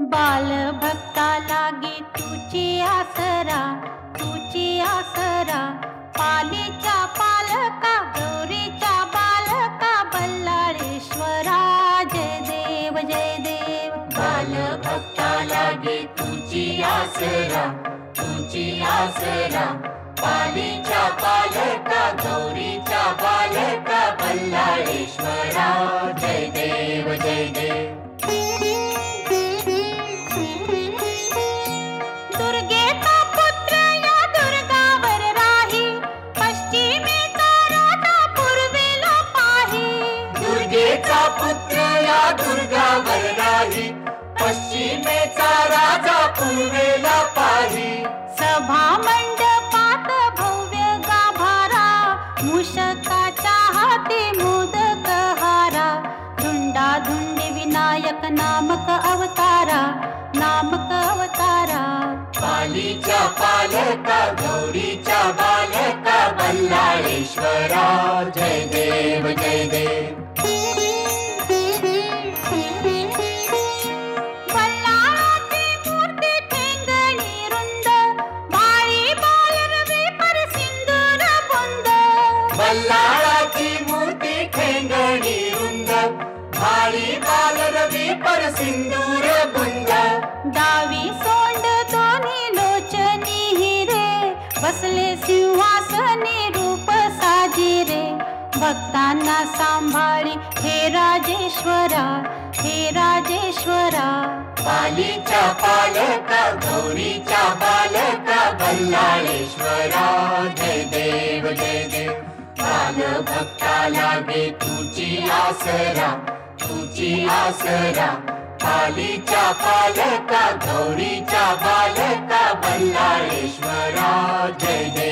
बाल भक्ता लागे तुझी आसरा आसरा. पालीच्या पालका गौरीच्या बालका बल्लाळेश्वरा. जय देव जय देव. बाल भक्ता लागे तुझी आसरा तुझी आसरा. पालीच्या पालका गौरीच्या पश्चिमेचा राजा पूर्वेला पाही। सभा मंडपात भव्य गाभारा मुषकाच्या हाती मोदक हारा। धुंडा धुंडी विनायक नामक अवतारा नामक अवतारा। पालीच्या पालका गौरीच्या बालका बल्लाळेश्वरा बल्लाळाची मूर्ती ठेंगणी रुंद भाळी बालरवी पर सिंदूर बुंद। डावी सोंड दोन्ही लोचनी हिरे बसले सिंहासनी रूप साजिरे। भक्तांना सांभाळी हे राजेश्वरा हे राजेश्वरा। पालीच्या पालका गौरीच्या लागे तुझी आसरा तुझी आसरा. गौरीच्या बालका बल्लाळेश्वरा जय देव